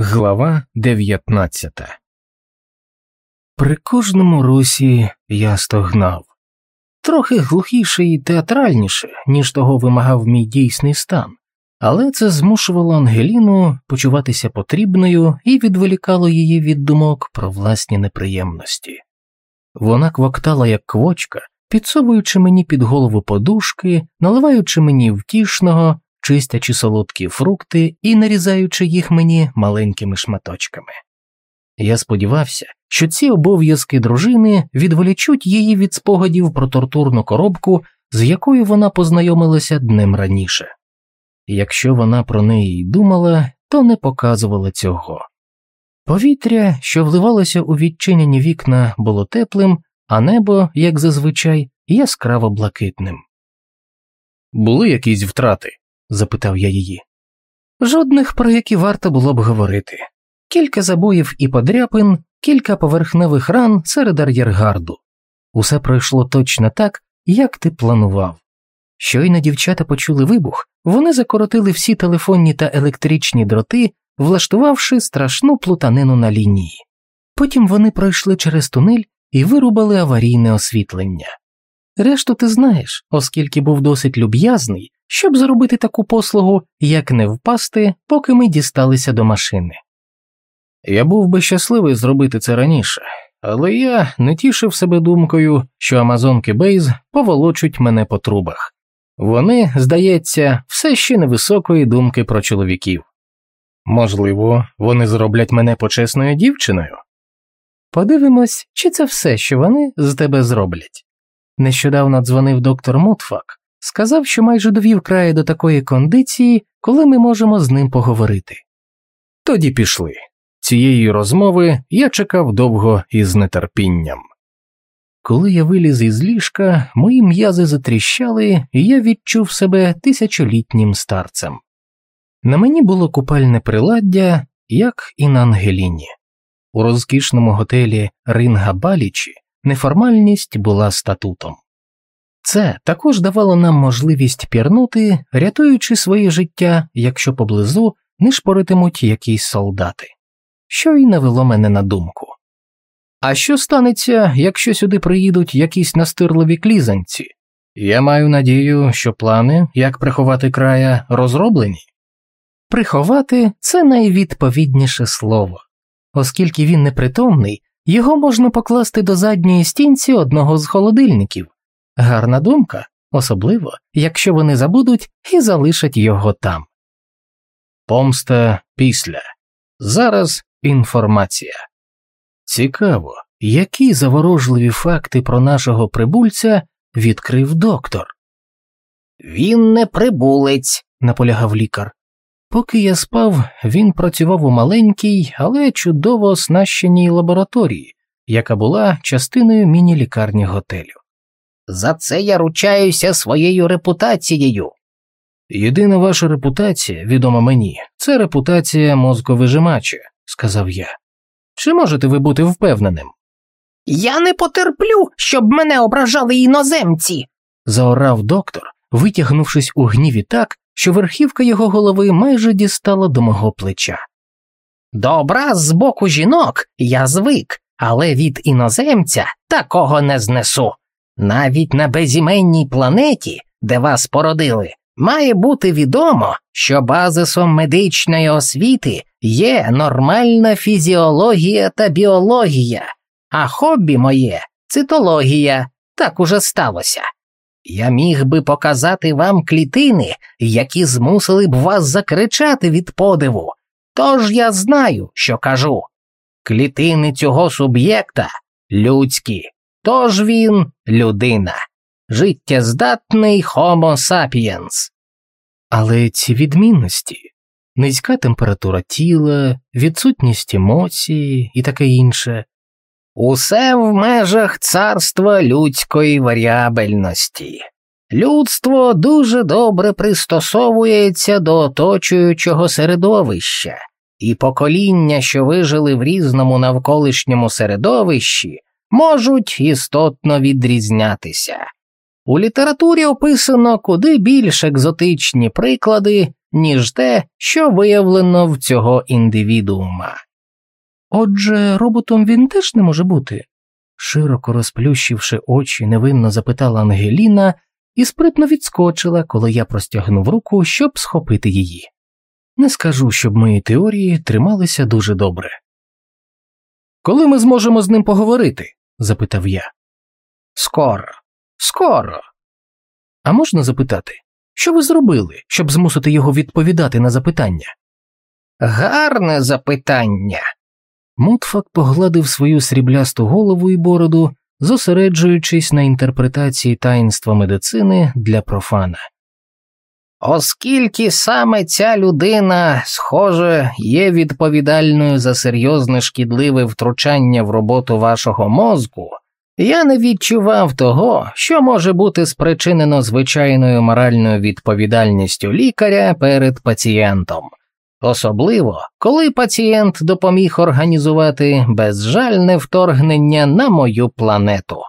Глава 19 При кожному русі я стогнав. Трохи глухіше і театральніше, ніж того вимагав мій дійсний стан, але це змушувало Ангеліну почуватися потрібною і відволікало її від думок про власні неприємності. Вона квактала як квочка, підсовуючи мені під голову подушки, наливаючи мені втішного чистячи солодкі фрукти і нарізаючи їх мені маленькими шматочками. Я сподівався, що ці обов'язки дружини відволічуть її від спогадів про тортурну коробку, з якою вона познайомилася днем раніше. Якщо вона про неї й думала, то не показувала цього. Повітря, що вливалося у відчинені вікна, було теплим, а небо, як зазвичай, яскраво блакитним. Були якісь втрати? Запитав я її. Жодних, про які варто було б говорити. Кілька забоїв і подряпин, кілька поверхневих ран серед ар'єргарду. Усе пройшло точно так, як ти планував. Щойно дівчата почули вибух, вони закоротили всі телефонні та електричні дроти, влаштувавши страшну плутанину на лінії. Потім вони пройшли через тунель і вирубали аварійне освітлення. Решту ти знаєш, оскільки був досить люб'язний, щоб зробити таку послугу, як не впасти, поки ми дісталися до машини. Я був би щасливий зробити це раніше, але я не тішив себе думкою, що Амазонки Бейз поволочуть мене по трубах. Вони, здається, все ще невисокої думки про чоловіків. Можливо, вони зроблять мене почесною дівчиною. Подивимось, чи це все, що вони з тебе зроблять. Нещодавно дзвонив доктор Мутфак, сказав, що майже довів краю до такої кондиції, коли ми можемо з ним поговорити. Тоді пішли. Цієї розмови я чекав довго і з нетерпінням. Коли я виліз із ліжка, мої м'язи затріщали, і я відчув себе тисячолітнім старцем. На мені було купальне приладдя, як і на Ангеліні. У розкішному готелі Ринга Балічі неформальність була статутом. Це також давало нам можливість пірнути, рятуючи своє життя, якщо поблизу не шпоритимуть якісь солдати, що й навело мене на думку. А що станеться, якщо сюди приїдуть якісь настирливі клізанці? Я маю надію, що плани, як приховати края, розроблені. Приховати це найвідповідніше слово, оскільки він непритомний, його можна покласти до задньої стінці одного з холодильників. Гарна думка, особливо, якщо вони забудуть і залишать його там. Помста після. Зараз інформація. Цікаво, які заворожливі факти про нашого прибульця відкрив доктор. Він не прибулець, наполягав лікар. Поки я спав, він працював у маленькій, але чудово оснащеній лабораторії, яка була частиною міні-лікарні готелю. За це я ручаюся своєю репутацією. Єдина ваша репутація, відома мені, це репутація мозковижимача, сказав я. Чи можете ви бути впевненим? Я не потерплю, щоб мене ображали іноземці. заорав доктор, витягнувшись у гніві так, що верхівка його голови майже дістала до мого плеча. Добра з боку жінок я звик, але від іноземця такого не знесу. Навіть на безіменній планеті, де вас породили, має бути відомо, що базисом медичної освіти є нормальна фізіологія та біологія, а хобі моє цитологія, так уже сталося. Я міг би показати вам клітини, які змусили б вас закричати від подиву. Тож я знаю, що кажу. Клітини цього суб'єкта людські, тож він людина, життєздатний Homo sapiens. Але ці відмінності низька температура тіла, відсутність емоцій і таке інше. Усе в межах царства людської варіабельності. Людство дуже добре пристосовується до оточуючого середовища, і покоління, що вижили в різному навколишньому середовищі, можуть істотно відрізнятися. У літературі описано куди більш екзотичні приклади, ніж те, що виявлено в цього індивідуума. Отже, роботом він теж не може бути? широко розплющивши очі, невинно запитала Ангеліна і спритно відскочила, коли я простягнув руку, щоб схопити її. Не скажу, щоб мої теорії трималися дуже добре. Коли ми зможемо з ним поговорити? Запитав я. Скоро, скоро. А можна запитати, що ви зробили, щоб змусити його відповідати на запитання? Гарне запитання. Мутфак погладив свою сріблясту голову і бороду, зосереджуючись на інтерпретації таїнства медицини для профана. Оскільки саме ця людина, схоже, є відповідальною за серйозне шкідливе втручання в роботу вашого мозку, я не відчував того, що може бути спричинено звичайною моральною відповідальністю лікаря перед пацієнтом, особливо коли пацієнт допоміг організувати безжальне вторгнення на мою планету.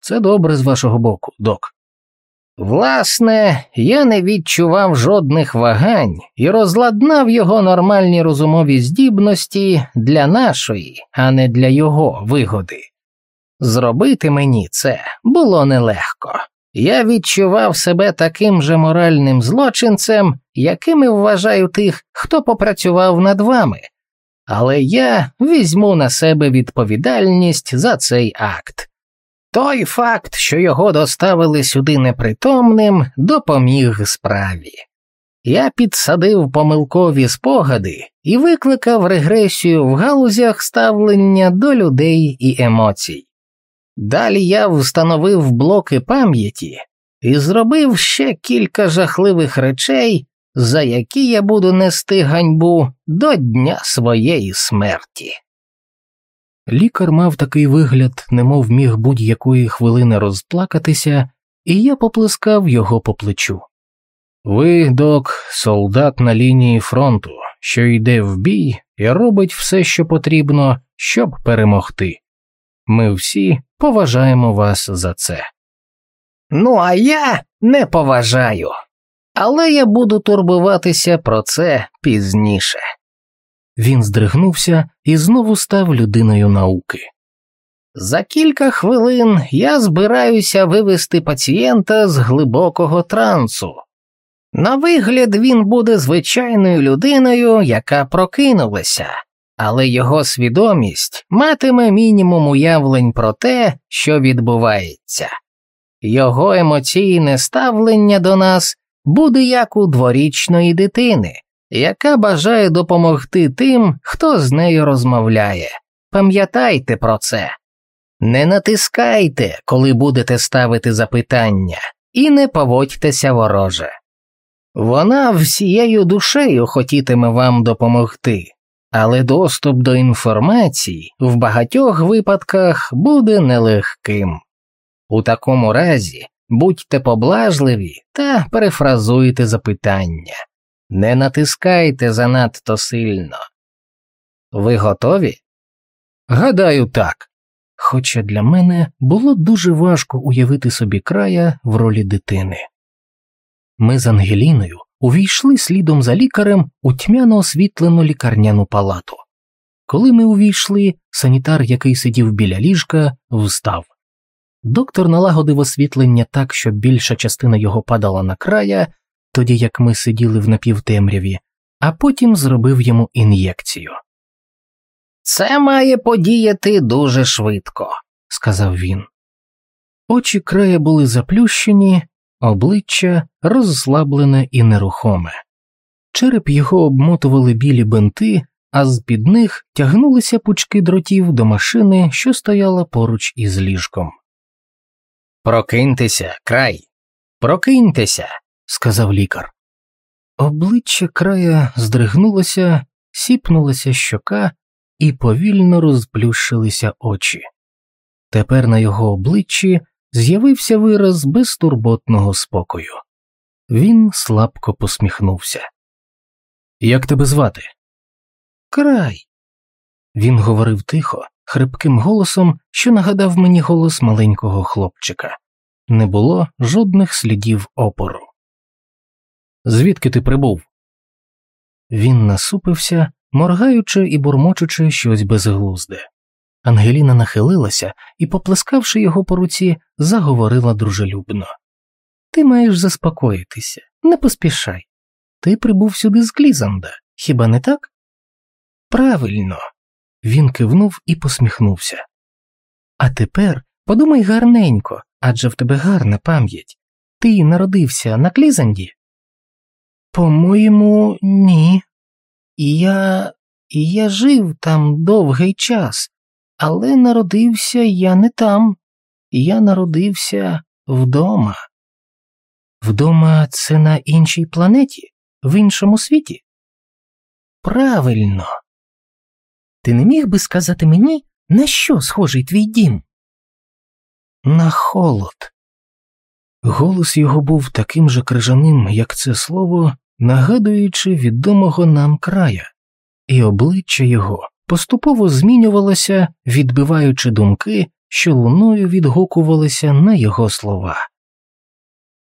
Це добре з вашого боку, док. Власне, я не відчував жодних вагань і розладнав його нормальні розумові здібності для нашої, а не для його вигоди. Зробити мені це було нелегко. Я відчував себе таким же моральним злочинцем, якими вважаю тих, хто попрацював над вами, але я візьму на себе відповідальність за цей акт. Той факт, що його доставили сюди непритомним, допоміг справі. Я підсадив помилкові спогади і викликав регресію в галузях ставлення до людей і емоцій. Далі я встановив блоки пам'яті і зробив ще кілька жахливих речей, за які я буду нести ганьбу до дня своєї смерті. Лікар мав такий вигляд, немов міг будь-якої хвилини розплакатися, і я поплескав його по плечу. Ви, док, солдат на лінії фронту, що йде в бій і робить все, що потрібно, щоб перемогти. Ми всі поважаємо вас за це. Ну, а я не поважаю, але я буду турбуватися про це пізніше. Він здригнувся і знову став людиною науки. За кілька хвилин я збираюся вивести пацієнта з глибокого трансу. На вигляд він буде звичайною людиною, яка прокинулася, але його свідомість матиме мінімум уявлень про те, що відбувається. Його емоційне ставлення до нас буде як у дворічної дитини, яка бажає допомогти тим, хто з нею розмовляє. Пам'ятайте про це. Не натискайте, коли будете ставити запитання, і не поводьтеся вороже. Вона всією душею хотітиме вам допомогти, але доступ до інформації в багатьох випадках буде нелегким. У такому разі будьте поблажливі та перефразуйте запитання, не натискайте занадто сильно. Ви готові? Гадаю, так. Хоча для мене було дуже важко уявити собі края в ролі дитини. Ми з Ангеліною увійшли слідом за лікарем у тьмяно освітлену лікарняну палату. Коли ми увійшли, санітар, який сидів біля ліжка, встав. Доктор налагодив освітлення так, щоб більша частина його падала на края, тоді як ми сиділи в напівтемряві, а потім зробив йому ін'єкцію. Це має подіяти дуже швидко, сказав він. Очі края були заплющені, обличчя розслаблене і нерухоме. Череп його обмотували білі бинти, а з під них тягнулися пучки дротів до машини, що стояла поруч із ліжком. Прокиньтеся, край, прокиньтеся, сказав лікар. Обличчя края здригнулося, сіпнулася щока, і повільно розплющилися очі. Тепер на його обличчі з'явився вираз безтурботного спокою. Він слабко посміхнувся. Як тебе звати? Край. Він говорив тихо, хрипким голосом, що нагадав мені голос маленького хлопчика. Не було жодних слідів опору. Звідки ти прибув? Він насупився, моргаючи і бурмочучи щось безглузде. Ангеліна нахилилася і, поплескавши його по руці, заговорила дружелюбно. Ти маєш заспокоїтися, не поспішай. Ти прибув сюди з Глізанда, хіба не так? Правильно. Він кивнув і посміхнувся. А тепер подумай гарненько, адже в тебе гарна пам'ять. Ти народився на Клізанді? По-моєму, ні. Я. я жив там довгий час, але народився я не там. Я народився вдома. Вдома це на іншій планеті, в іншому світі? Правильно. Ти не міг би сказати мені, на що схожий твій дім? На холод. Голос його був таким же крижаним, як це слово, нагадуючи відомого нам края, і обличчя його поступово змінювалося, відбиваючи думки, що луною відгукувалися на його слова.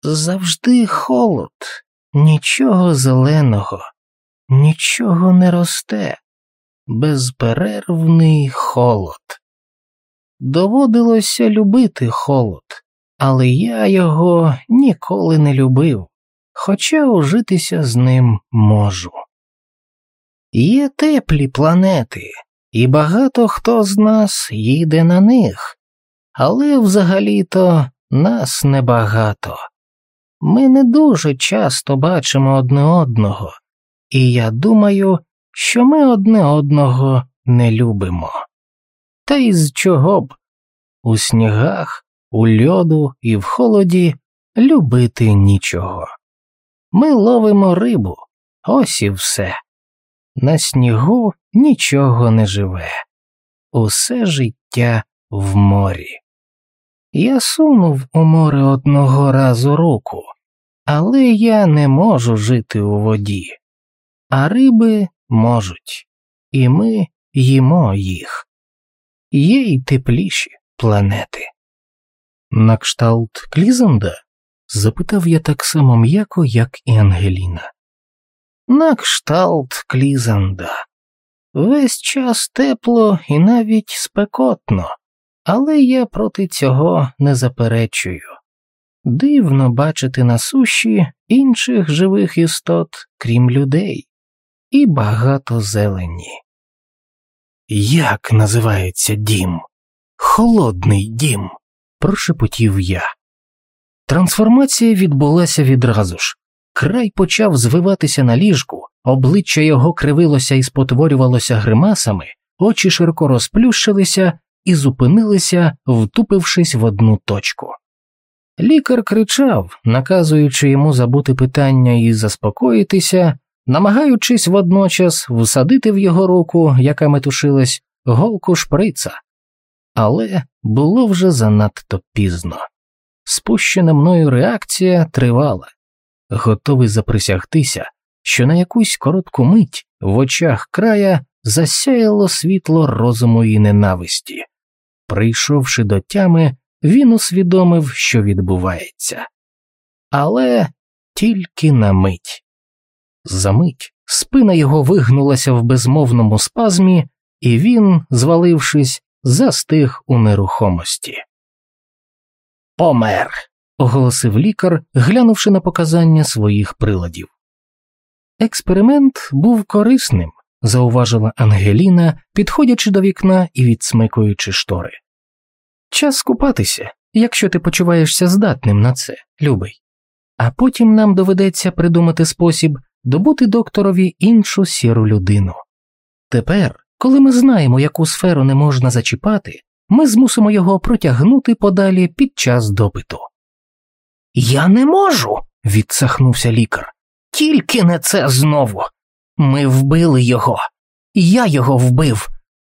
Завжди холод, нічого зеленого, нічого не росте, безперервний холод. Доводилося любити холод, але я його ніколи не любив, хоча ужитися з ним можу. Є теплі планети, і багато хто з нас їде на них, але взагалі-то нас небагато. Ми не дуже часто бачимо одне одного, і я думаю, що ми одне одного не любимо. Та й з чого б у снігах, у льоду і в холоді любити нічого. Ми ловимо рибу, ось і все. На снігу нічого не живе, усе життя в морі. Я сунув у море одного разу руку, але я не можу жити у воді, а риби можуть, і ми їмо їх. Є й тепліші планети. На кшталт Клізанда? Запитав я так само м'яко, як і Ангеліна. На кшталт Клізанда. Весь час тепло і навіть спекотно, але я проти цього не заперечую. Дивно бачити на суші інших живих істот, крім людей, і багато зелені. Як називається дім? Холодний дім, прошепотів я. Трансформація відбулася відразу ж. Край почав звиватися на ліжку, обличчя його кривилося і спотворювалося гримасами, очі широко розплющилися і зупинилися, втупившись в одну точку. Лікар кричав, наказуючи йому забути питання і заспокоїтися, намагаючись водночас всадити в його руку, яка метушилась, голку шприца. Але було вже занадто пізно. Спущена мною реакція тривала, готовий заприсягтися, що на якусь коротку мить в очах края засяяло світло розуму і ненависті. Прийшовши до тями, він усвідомив, що відбувається. Але тільки на мить. За мить спина його вигнулася в безмовному спазмі, і він, звалившись, застиг у нерухомості. Помер. оголосив лікар, глянувши на показання своїх приладів. Експеримент був корисним, зауважила Ангеліна, підходячи до вікна і відсмикуючи штори. Час скупатися, якщо ти почуваєшся здатним на це, любий, а потім нам доведеться придумати спосіб добути докторові іншу сіру людину. Тепер, коли ми знаємо, яку сферу не можна зачіпати, ми змусимо його протягнути подалі під час допиту. Я не можу, відсахнувся лікар. Тільки не це знову. Ми вбили його, я його вбив.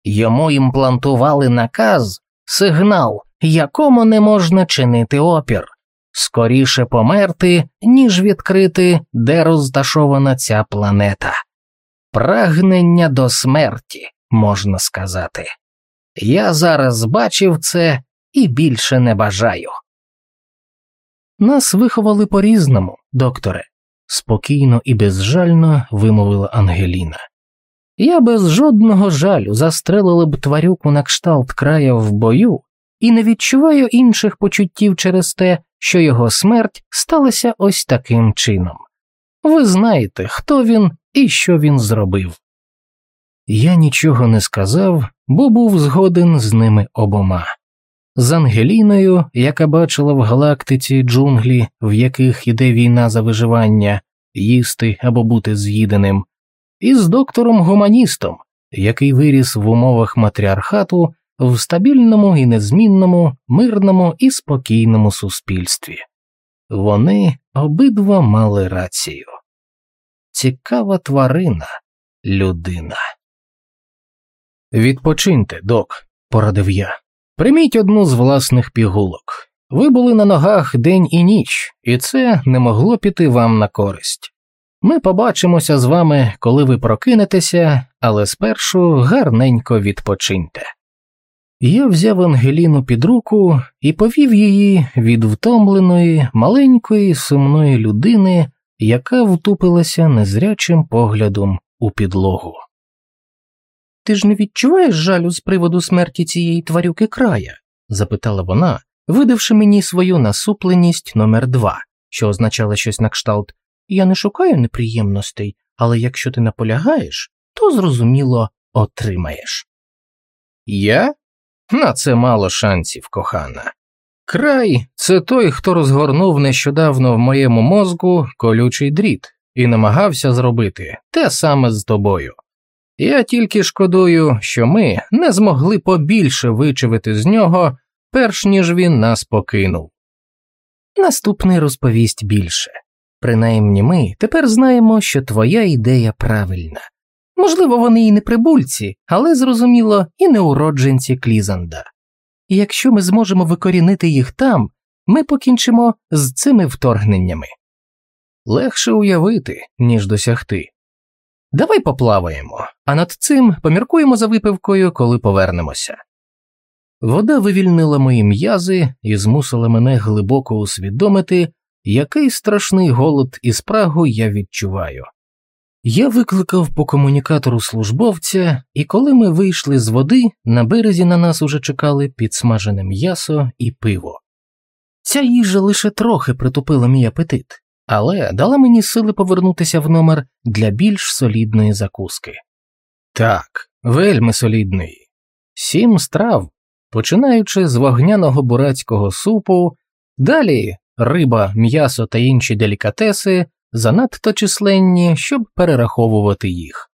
Йому імплантували наказ, сигнал, якому не можна чинити опір, скоріше померти, ніж відкрити, де розташована ця планета. Прагнення до смерті, можна сказати. Я зараз бачив це і більше не бажаю. Нас виховали по різному, докторе, спокійно і безжально вимовила Ангеліна. Я без жодного жалю застрелила б тварюку на кшталт края в бою і не відчуваю інших почуттів через те, що його смерть сталася ось таким чином. Ви знаєте, хто він і що він зробив. Я нічого не сказав, бо був згоден з ними обома. З Ангеліною, яка бачила в галактиці джунглі, в яких іде війна за виживання, їсти або бути з'їденим, і з доктором гуманістом, який виріс в умовах матріархату в стабільному і незмінному, мирному і спокійному суспільстві. Вони обидва мали рацію. Цікава тварина, людина. Відпочиньте, док, порадив я. Прийміть одну з власних пігулок. Ви були на ногах день і ніч, і це не могло піти вам на користь. Ми побачимося з вами, коли ви прокинетеся, але спершу гарненько відпочиньте. Я взяв Ангеліну під руку і повів її від втомленої, маленької, сумної людини, яка втупилася незрячим поглядом у підлогу. Ти ж не відчуваєш жалю з приводу смерті цієї тварюки края? запитала вона, видавши мені свою насупленість номер два, що означало щось на кшталт Я не шукаю неприємностей, але якщо ти наполягаєш, то зрозуміло отримаєш. Я? На це мало шансів, кохана. Край це той, хто розгорнув нещодавно в моєму мозку колючий дріт і намагався зробити те саме з тобою. Я тільки шкодую, що ми не змогли побільше вичавити з нього, перш ніж він нас покинув. Наступний розповість більше. Принаймні ми тепер знаємо, що твоя ідея правильна. Можливо, вони і не прибульці, але зрозуміло, і не уродженці Клізанда. І якщо ми зможемо викорінити їх там, ми покінчимо з цими вторгненнями. Легше уявити, ніж досягти. Давай поплаваємо, а над цим поміркуємо за випивкою, коли повернемося. Вода вивільнила мої м'язи і змусила мене глибоко усвідомити, який страшний голод і спрагу я відчуваю. Я викликав по комунікатору службовця, і коли ми вийшли з води, на березі на нас уже чекали підсмажене м'ясо і пиво. Ця їжа лише трохи притупила мій апетит, але дала мені сили повернутися в номер для більш солідної закуски. Так, вельми солідної. Сім страв, починаючи з вогняного бурацького супу, далі риба, м'ясо та інші делікатеси занадто численні, щоб перераховувати їх.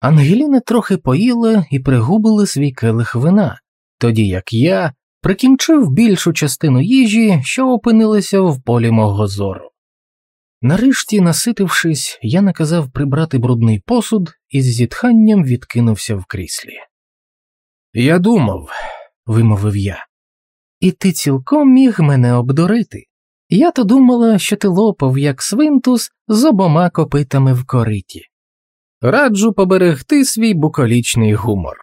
Ангеліна трохи поїла і пригубила свій келих вина, тоді як я прикінчив більшу частину їжі, що опинилася в полі мого зору. Нарешті, наситившись, я наказав прибрати брудний посуд і з зітханням відкинувся в кріслі. Я думав, вимовив я, і ти цілком міг мене обдурити. Я то думала, що ти лопав, як свинтус, з обома копитами в кориті. Раджу поберегти свій букалічний гумор.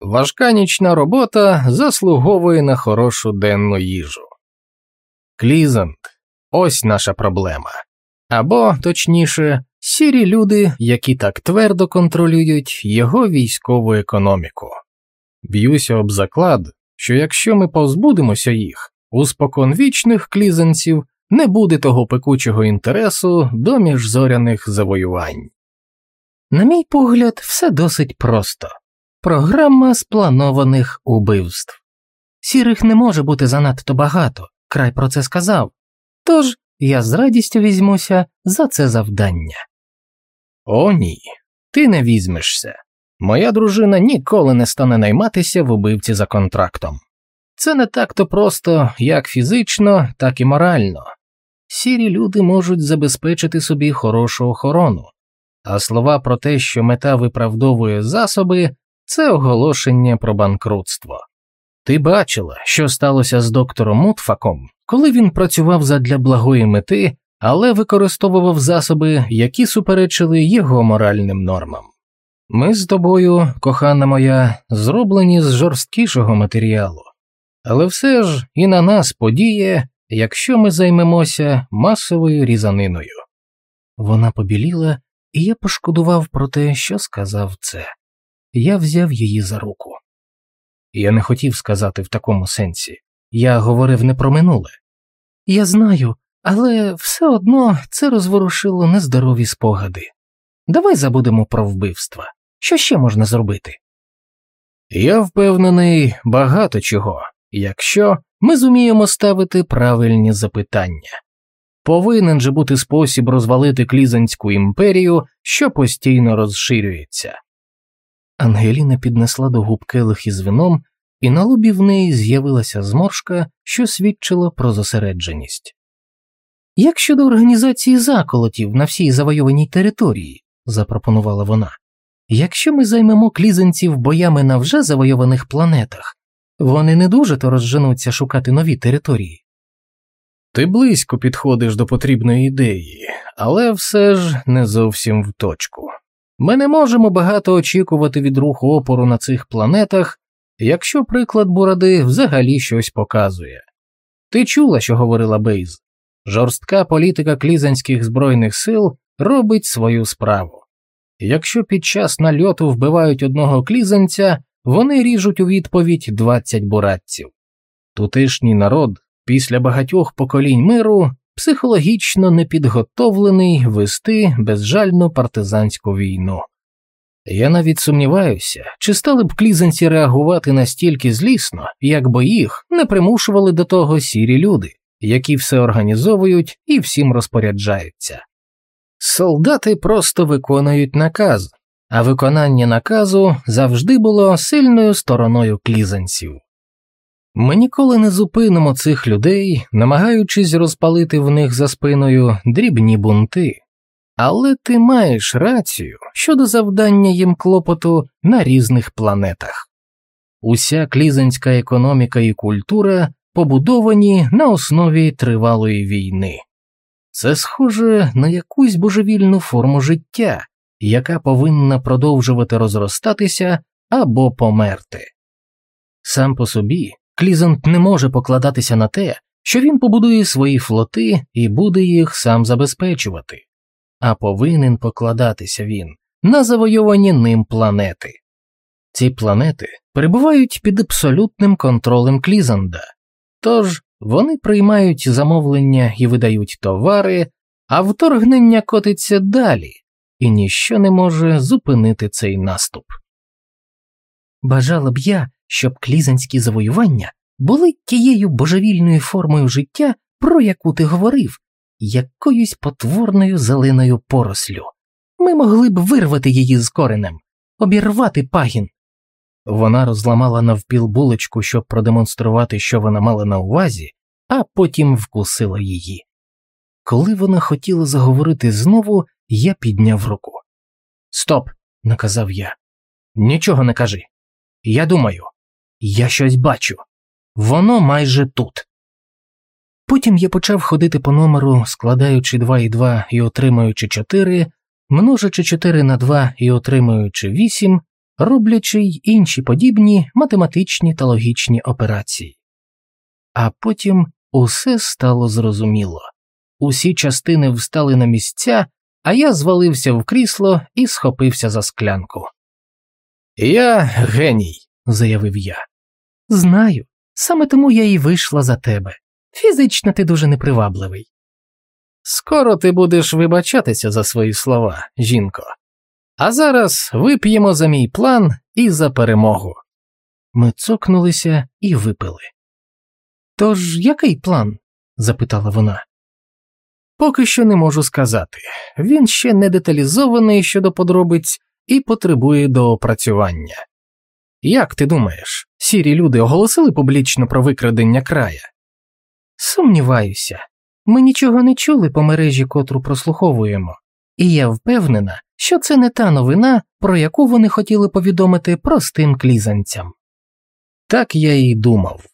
Важка нічна робота заслуговує на хорошу денну їжу. Клізант ось наша проблема. Або, точніше, сірі люди, які так твердо контролюють його військову економіку. Б'юся об заклад, що якщо ми позбудемося їх, у споконвічних клізанців не буде того пекучого інтересу до міжзоряних завоювань. На мій погляд, все досить просто програма спланованих убивств. Сірих не може бути занадто багато, край про це сказав, тож я з радістю візьмуся за це завдання. О, ні, ти не візьмешся. Моя дружина ніколи не стане найматися в убивці за контрактом. Це не так то просто як фізично, так і морально сірі люди можуть забезпечити собі хорошу охорону, а слова про те, що мета виправдовує засоби, це оголошення про банкрутство. Ти бачила, що сталося з доктором Мутфаком, коли він працював задля благої мети, але використовував засоби, які суперечили його моральним нормам. Ми з тобою, кохана моя, зроблені з жорсткішого матеріалу, але все ж і на нас подіє, якщо ми займемося масовою різаниною. Вона побіліла, і я пошкодував про те, що сказав це. Я взяв її за руку. Я не хотів сказати в такому сенсі. Я говорив не про минуле. Я знаю, але все одно це розворушило нездорові спогади. Давай забудемо про вбивства. Що ще можна зробити? Я впевнений багато чого, якщо ми зуміємо ставити правильні запитання. Повинен же бути спосіб розвалити клізанську імперію, що постійно розширюється. Ангеліна піднесла до губ келих із вином, і на лобі в неї з'явилася зморшка, що свідчила про зосередженість. Як щодо організації заколотів на всій завойованій території, запропонувала вона, якщо ми займемо клізанців боями на вже завойованих планетах, вони не дуже то розженуться шукати нові території. Ти близько підходиш до потрібної ідеї, але все ж не зовсім в точку. Ми не можемо багато очікувати від руху опору на цих планетах, якщо приклад Буради взагалі щось показує. Ти чула, що говорила Бейз? Жорстка політика клізанських збройних сил робить свою справу. Якщо під час нальоту вбивають одного клізанця, вони ріжуть у відповідь 20 буратців. Тутешній народ після багатьох поколінь миру психологічно непідготовлений вести безжальну партизанську війну. Я навіть сумніваюся, чи стали б клізанці реагувати настільки злісно, якби їх не примушували до того сірі люди, які все організовують і всім розпоряджаються. Солдати просто виконують наказ, а виконання наказу завжди було сильною стороною клізанців. Ми ніколи не зупинимо цих людей, намагаючись розпалити в них за спиною дрібні бунти, але ти маєш рацію щодо завдання їм клопоту на різних планетах. Уся клізанська економіка і культура побудовані на основі тривалої війни. Це схоже на якусь божевільну форму життя, яка повинна продовжувати розростатися або померти. Сам по собі Клізант не може покладатися на те, що він побудує свої флоти і буде їх сам забезпечувати, а повинен покладатися він на завойовані ним планети. Ці планети перебувають під абсолютним контролем Клізанда, тож вони приймають замовлення і видають товари, а вторгнення котиться далі, і ніщо не може зупинити цей наступ. Бажала б я, щоб клізанські завоювання були тією божевільною формою життя, про яку ти говорив, якоюсь потворною зеленою порослю. Ми могли б вирвати її з коренем, обірвати пагін. Вона розламала навпіл булочку, щоб продемонструвати, що вона мала на увазі, а потім вкусила її. Коли вона хотіла заговорити знову, я підняв руку. Стоп, наказав я. Нічого не кажи. Я думаю, я щось бачу. Воно майже тут. Потім я почав ходити по номеру, складаючи 2 і 2 і отримуючи 4, множачи 4 на 2 і отримуючи 8, роблячи й інші подібні математичні та логічні операції. А потім усе стало зрозуміло. Усі частини встали на місця, а я звалився в крісло і схопився за склянку. Я геній, заявив я. Знаю, саме тому я і вийшла за тебе. Фізично ти дуже непривабливий. Скоро ти будеш вибачатися за свої слова, жінко. А зараз вип'ємо за мій план і за перемогу. Ми цокнулися і випили. Тож який план? запитала вона. Поки що не можу сказати. Він ще не деталізований щодо подробиць і потребує доопрацювання. Як ти думаєш, сірі люди оголосили публічно про викрадення края? Сумніваюся, ми нічого не чули по мережі, котру прослуховуємо, і я впевнена, що це не та новина, про яку вони хотіли повідомити простим клізанцям. Так я і думав.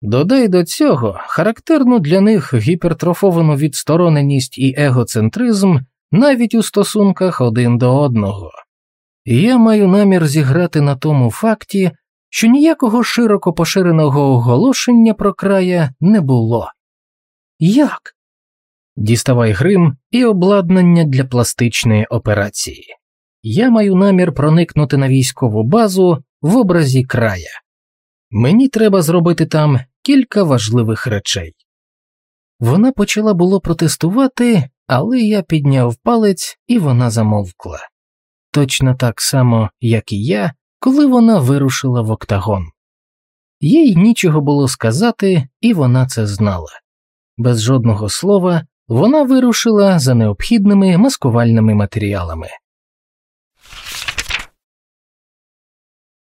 Додай до цього характерну для них гіпертрофовану відстороненість і егоцентризм навіть у стосунках один до одного. Я маю намір зіграти на тому факті, що ніякого широко поширеного оголошення про края не було. Як? Діставай грим і обладнання для пластичної операції. Я маю намір проникнути на військову базу в образі края. Мені треба зробити там кілька важливих речей. Вона почала було протестувати, але я підняв палець і вона замовкла. Точно так само, як і я, коли вона вирушила в октагон. Їй нічого було сказати, і вона це знала. Без жодного слова вона вирушила за необхідними маскувальними матеріалами.